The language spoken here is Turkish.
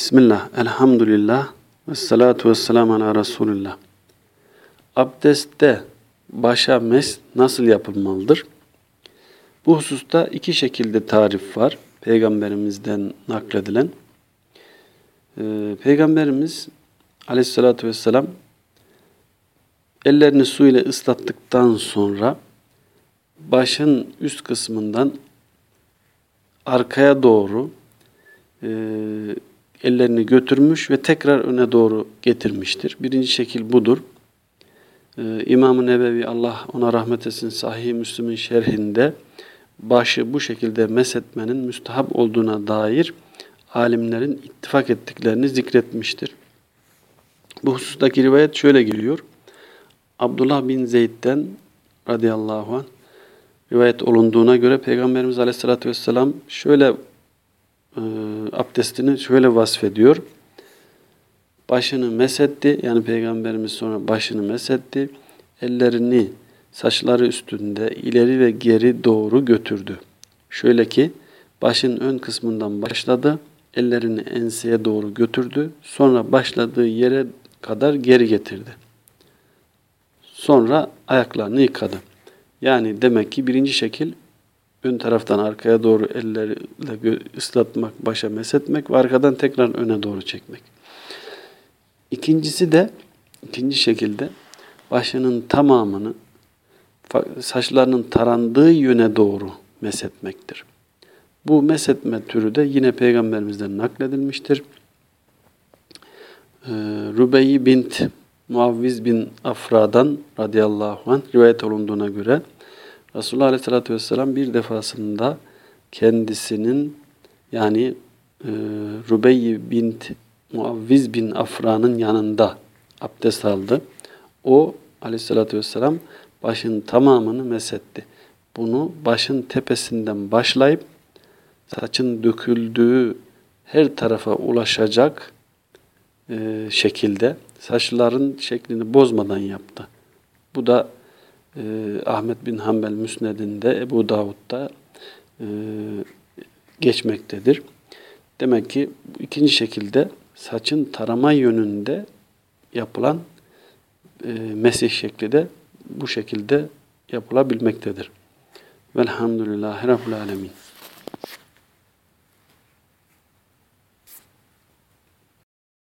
Bismillah, elhamdülillah, ve salatu ve selamu ala Resulillah. Abdestte başa mes nasıl yapılmalıdır? Bu hususta iki şekilde tarif var. Peygamberimizden nakledilen. Ee, Peygamberimiz aleyhissalatü vesselam ellerini su ile ıslattıktan sonra başın üst kısmından arkaya doğru e, ellerini götürmüş ve tekrar öne doğru getirmiştir. Birinci şekil budur. Ee, İmam-ı Nebevi Allah ona rahmet etsin Sahih-i Müslüm'ün şerhinde başı bu şekilde mesetmenin müstahap olduğuna dair alimlerin ittifak ettiklerini zikretmiştir. Bu husustaki rivayet şöyle geliyor. Abdullah bin Zeyd'den radıyallahu anh rivayet olunduğuna göre Peygamberimiz aleyhissalatü vesselam şöyle e, abdestini şöyle vasfediyor. Başını mesetti, yani Peygamberimiz sonra başını mesetti, ellerini saçları üstünde ileri ve geri doğru götürdü. Şöyle ki başın ön kısmından başladı, ellerini enseye doğru götürdü, sonra başladığı yere kadar geri getirdi. Sonra ayaklarını yıkadı. Yani demek ki birinci şekil ön taraftan arkaya doğru ellerle ıslatmak, başa mesetmek ve arkadan tekrar öne doğru çekmek. İkincisi de ikinci şekilde başının tamamını saçlarının tarandığı yöne doğru mesetmektir. Bu mesetme türü de yine Peygamberimizden nakledilmiştir. Ee, Rübeyi bint Muavviz bin Afra'dan radıyallahu anh rivayet olunduğuna göre Resulullah Aleyhisselatü Vesselam bir defasında kendisinin yani e, Rübeyy bint Muavviz bin Afra'nın yanında abdest aldı. O Aleyhisselatü Vesselam başın tamamını mesetti. Bunu başın tepesinden başlayıp saçın döküldüğü her tarafa ulaşacak e, şekilde saçların şeklini bozmadan yaptı. Bu da e, Ahmet bin Hanbel Müsned'inde, Ebu Davud'da e, geçmektedir. Demek ki ikinci şekilde saçın tarama yönünde yapılan e, mesih şekli de bu şekilde yapılabilmektedir. Velhamdülillahi Rabbil Alemin.